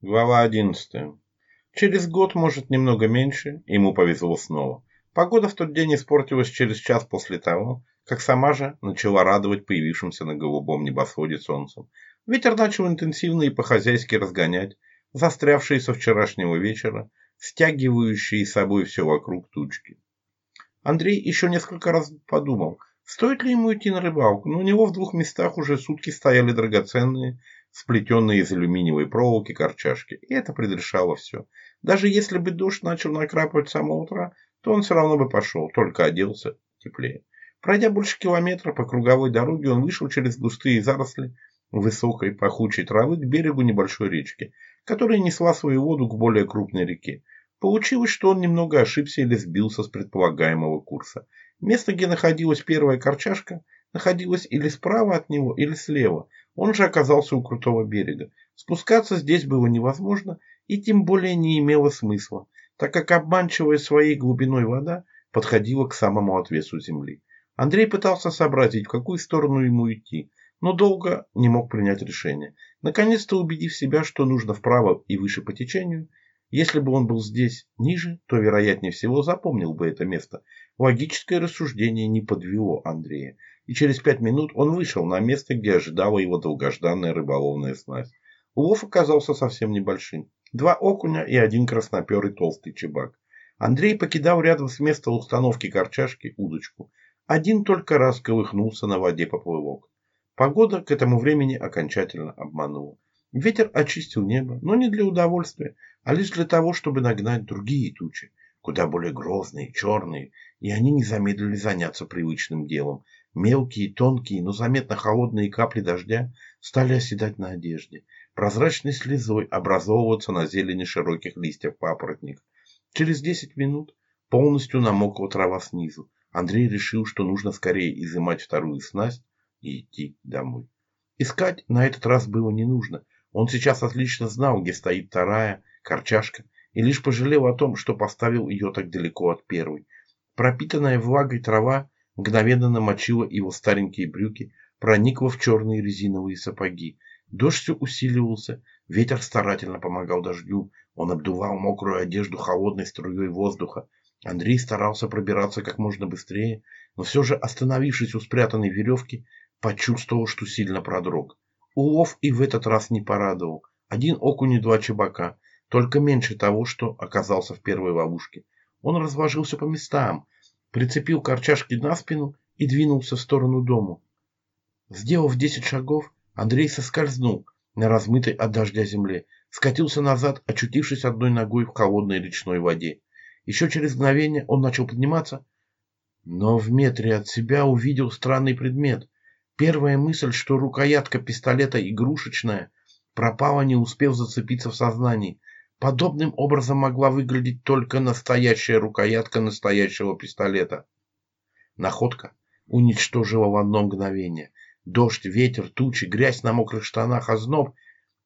Глава 11. Через год, может, немного меньше, ему повезло снова. Погода в тот день испортилась через час после того, как сама же начала радовать появившимся на голубом небосводе солнцем. Ветер начал интенсивно и по-хозяйски разгонять застрявшие со вчерашнего вечера, стягивающие с собой все вокруг тучки. Андрей еще несколько раз подумал, стоит ли ему идти на рыбалку, но у него в двух местах уже сутки стояли драгоценные, сплетенные из алюминиевой проволоки корчашки, и это предрешало все. Даже если бы Душ начал накрапывать с самого утра, то он все равно бы пошел, только оделся теплее. Пройдя больше километра по круговой дороге, он вышел через густые заросли высокой пахучей травы к берегу небольшой речки, которая несла свою воду к более крупной реке. Получилось, что он немного ошибся или сбился с предполагаемого курса. Место, где находилась первая корчашка, находилось или справа от него, или слева, он же оказался у крутого берега. Спускаться здесь было невозможно и тем более не имело смысла, так как обманчивая своей глубиной вода подходила к самому отвесу земли. Андрей пытался сообразить, в какую сторону ему идти, но долго не мог принять решение. Наконец-то убедив себя, что нужно вправо и выше по течению, если бы он был здесь ниже, то, вероятнее всего, запомнил бы это место. Логическое рассуждение не подвело Андрея и через пять минут он вышел на место, где ожидала его долгожданная рыболовная снасть. Улов оказался совсем небольшим. Два окуня и один красноперый толстый чебак. Андрей покидал рядом с места установки корчашки удочку. Один только раз колыхнулся на воде поплывок. Погода к этому времени окончательно обманула. Ветер очистил небо, но не для удовольствия, а лишь для того, чтобы нагнать другие тучи, куда более грозные, черные, и они не замедлили заняться привычным делом – Мелкие, тонкие, но заметно холодные капли дождя стали оседать на одежде, прозрачной слезой образовываться на зелени широких листьев папоротник. Через десять минут полностью намокла трава снизу. Андрей решил, что нужно скорее изымать вторую снасть и идти домой. Искать на этот раз было не нужно. Он сейчас отлично знал, где стоит вторая, корчашка, и лишь пожалел о том, что поставил ее так далеко от первой. Пропитанная влагой трава мгновенно намочила его старенькие брюки, проникла в черные резиновые сапоги. Дождь все усиливался, ветер старательно помогал дождю, он обдувал мокрую одежду холодной струей воздуха. Андрей старался пробираться как можно быстрее, но все же, остановившись у спрятанной веревки, почувствовал, что сильно продрог. Улов и в этот раз не порадовал. Один окунь и два чебака, только меньше того, что оказался в первой ловушке. Он разложился по местам, прицепил корчашки на спину и двинулся в сторону дому. Сделав десять шагов, Андрей соскользнул на размытой от дождя земле, скатился назад, очутившись одной ногой в холодной речной воде. Еще через мгновение он начал подниматься, но в метре от себя увидел странный предмет. Первая мысль, что рукоятка пистолета игрушечная, пропала, не успев зацепиться в сознании. Подобным образом могла выглядеть только настоящая рукоятка настоящего пистолета. Находка уничтожила в одно мгновение. Дождь, ветер, тучи, грязь на мокрых штанах, озноб.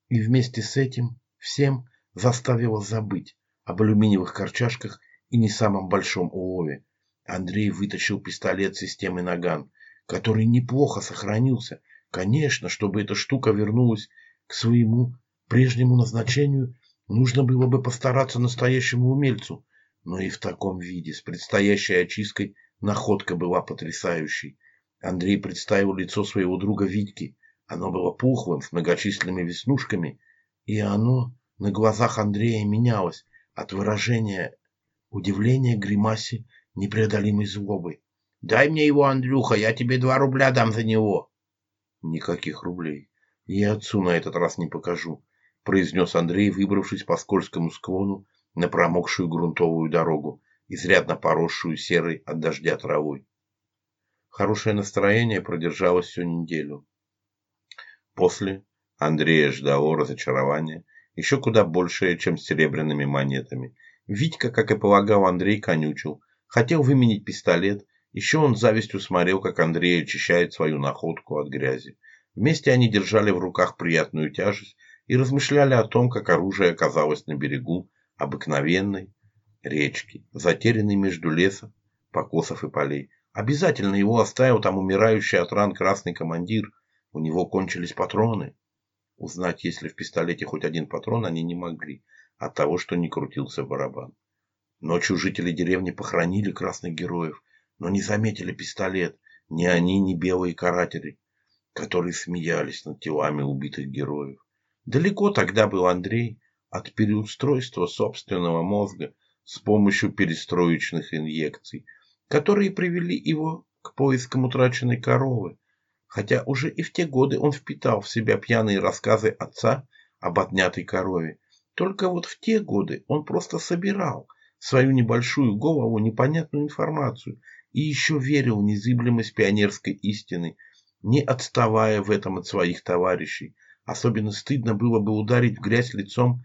И вместе с этим всем заставило забыть об алюминиевых корчашках и не самом большом улове. Андрей вытащил пистолет системы «Наган», который неплохо сохранился. Конечно, чтобы эта штука вернулась к своему прежнему назначению – Нужно было бы постараться настоящему умельцу, но и в таком виде, с предстоящей очисткой, находка была потрясающей. Андрей представил лицо своего друга Витьки. Оно было пухлым, с многочисленными веснушками, и оно на глазах Андрея менялось от выражения удивления гримасе непреодолимой злобы. «Дай мне его, Андрюха, я тебе два рубля дам за него!» «Никаких рублей. Я отцу на этот раз не покажу. — произнес Андрей, выбравшись по скользкому склону на промокшую грунтовую дорогу, изрядно поросшую серой от дождя травой. Хорошее настроение продержалось всю неделю. После Андрея ждало разочарование, еще куда большее, чем с серебряными монетами. Витька, как и полагал Андрей, конючил. Хотел выменить пистолет, еще он завистью смотрел, как Андрей очищает свою находку от грязи. Вместе они держали в руках приятную тяжесть, и размышляли о том, как оружие оказалось на берегу обыкновенной речки, затерянной между лесов, покосов и полей. Обязательно его оставил там умирающий от ран красный командир. У него кончились патроны. Узнать, есть ли в пистолете хоть один патрон, они не могли от того, что не крутился барабан. Ночью жители деревни похоронили красных героев, но не заметили пистолет. Ни они, ни белые каратели, которые смеялись над телами убитых героев. Далеко тогда был Андрей от переустройства собственного мозга с помощью перестроечных инъекций, которые привели его к поискам утраченной коровы, хотя уже и в те годы он впитал в себя пьяные рассказы отца об отнятой корове. Только вот в те годы он просто собирал в свою небольшую голову непонятную информацию и еще верил в незыблемость пионерской истины, не отставая в этом от своих товарищей, Особенно стыдно было бы ударить в грязь лицом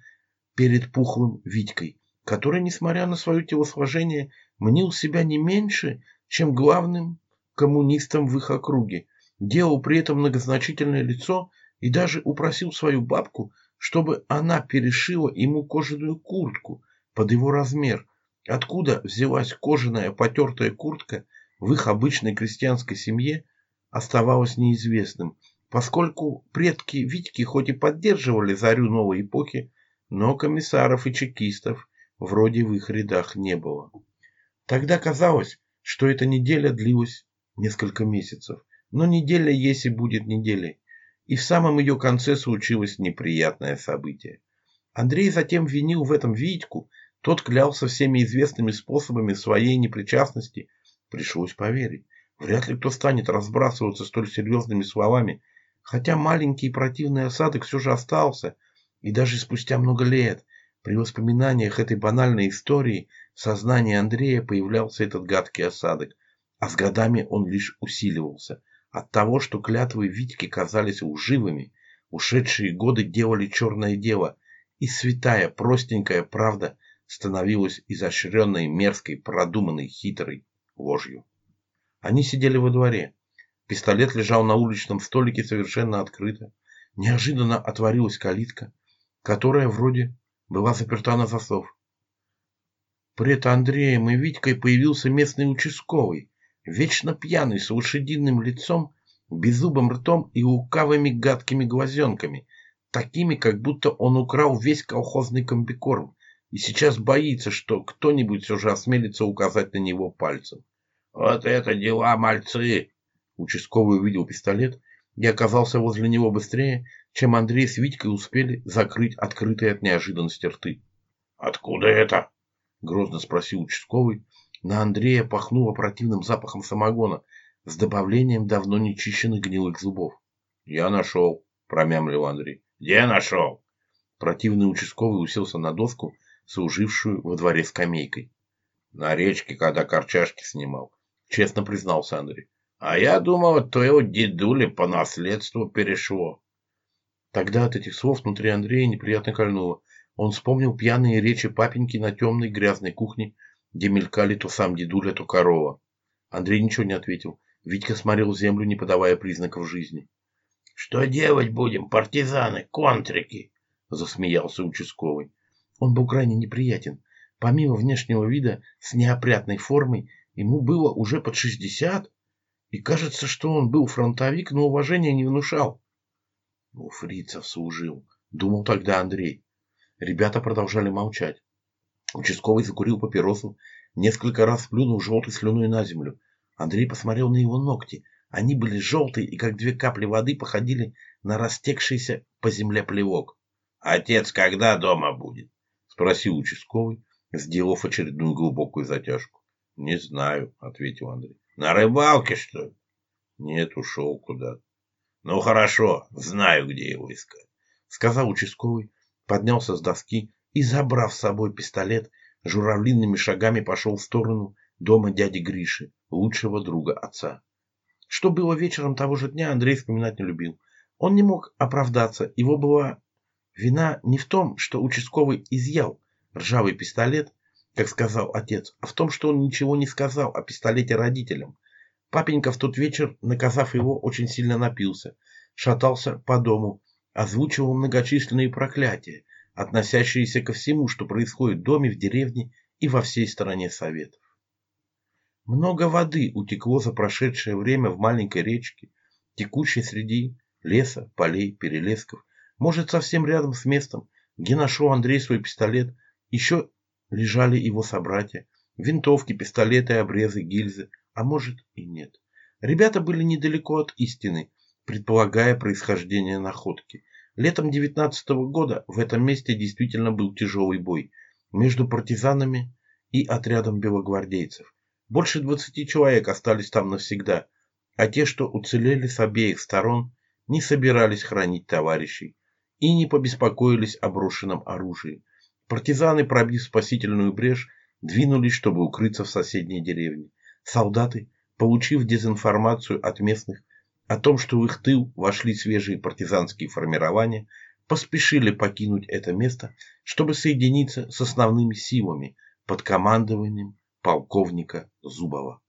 перед пухлым Витькой, который, несмотря на свое телосложение, мнил себя не меньше, чем главным коммунистом в их округе, делал при этом многозначительное лицо и даже упросил свою бабку, чтобы она перешила ему кожаную куртку под его размер. Откуда взялась кожаная потертая куртка в их обычной крестьянской семье, оставалось неизвестным, поскольку предки Витьки хоть и поддерживали зарю новой эпохи, но комиссаров и чекистов вроде в их рядах не было. Тогда казалось, что эта неделя длилась несколько месяцев, но неделя есть и будет неделей, и в самом ее конце случилось неприятное событие. Андрей затем винил в этом Витьку, тот клялся всеми известными способами своей непричастности, пришлось поверить. Вряд ли кто станет разбрасываться столь серьезными словами, Хотя маленький противный осадок все же остался, и даже спустя много лет, при воспоминаниях этой банальной истории, в сознании Андрея появлялся этот гадкий осадок, а с годами он лишь усиливался. От того, что клятвы Витьки казались уживыми, ушедшие годы делали черное дело, и святая, простенькая правда становилась изощренной, мерзкой, продуманной, хитрой ложью. Они сидели во дворе. Пистолет лежал на уличном столике совершенно открыто. Неожиданно отворилась калитка, которая вроде была заперта на засов. Пред Андреем и Витькой появился местный участковый, вечно пьяный, с лошадиным лицом, беззубым ртом и лукавыми гадкими глазенками, такими, как будто он украл весь колхозный комбикорм и сейчас боится, что кто-нибудь все же осмелится указать на него пальцем. «Вот это дела, мальцы!» Участковый увидел пистолет и оказался возле него быстрее, чем Андрей с Витькой успели закрыть открытые от неожиданности рты. «Откуда это?» – грозно спросил участковый. На Андрея пахнуло противным запахом самогона с добавлением давно нечищенных гнилых зубов. «Я нашел», – промямлил Андрей. «Где нашел?» Противный участковый уселся на доску, служившую во дворе скамейкой. «На речке, когда корчашки снимал», – честно признался Андрей. А я думал, то его дедули по наследству перешло. Тогда от этих слов внутри Андрея неприятно кольнуло. Он вспомнил пьяные речи папеньки на темной грязной кухне, где мелькали то сам дедуля, то корова. Андрей ничего не ответил. Витька смотрел землю, не подавая признаков жизни. — Что делать будем, партизаны, контрики? — засмеялся участковый. Он был крайне неприятен. Помимо внешнего вида, с неопрятной формой, ему было уже под шестьдесят, и кажется, что он был фронтовик, но уважения не внушал. Ну, У фрицев служил, думал тогда Андрей. Ребята продолжали молчать. Участковый закурил папиросу, несколько раз плюнул желтой слюной на землю. Андрей посмотрел на его ногти. Они были желтые и, как две капли воды, походили на растекшийся по земле плевок. «Отец когда дома будет?» — спросил участковый, сделав очередную глубокую затяжку. «Не знаю», — ответил Андрей. На рыбалке, что ли? Нет, ушел куда-то. Ну хорошо, знаю, где его искать, сказал участковый, поднялся с доски и, забрав с собой пистолет, журавлиными шагами пошел в сторону дома дяди Гриши, лучшего друга отца. Что было вечером того же дня, Андрей вспоминать не любил. Он не мог оправдаться, его была вина не в том, что участковый изъял ржавый пистолет как сказал отец, а в том, что он ничего не сказал о пистолете родителям. Папенька в тот вечер, наказав его, очень сильно напился, шатался по дому, озвучивал многочисленные проклятия, относящиеся ко всему, что происходит в доме, в деревне и во всей стране Советов. Много воды утекло за прошедшее время в маленькой речке, текущей среди леса, полей, перелесков. Может, совсем рядом с местом, где нашел Андрей свой пистолет, еще Лежали его собратья, винтовки, пистолеты, обрезы, гильзы, а может и нет. Ребята были недалеко от истины, предполагая происхождение находки. Летом 19 -го года в этом месте действительно был тяжелый бой между партизанами и отрядом белогвардейцев. Больше 20 человек остались там навсегда, а те, что уцелели с обеих сторон, не собирались хранить товарищей и не побеспокоились о брошенном оружии. Партизаны, пробив спасительную брешь, двинулись, чтобы укрыться в соседней деревне. Солдаты, получив дезинформацию от местных о том, что в их тыл вошли свежие партизанские формирования, поспешили покинуть это место, чтобы соединиться с основными силами под командованием полковника Зубова.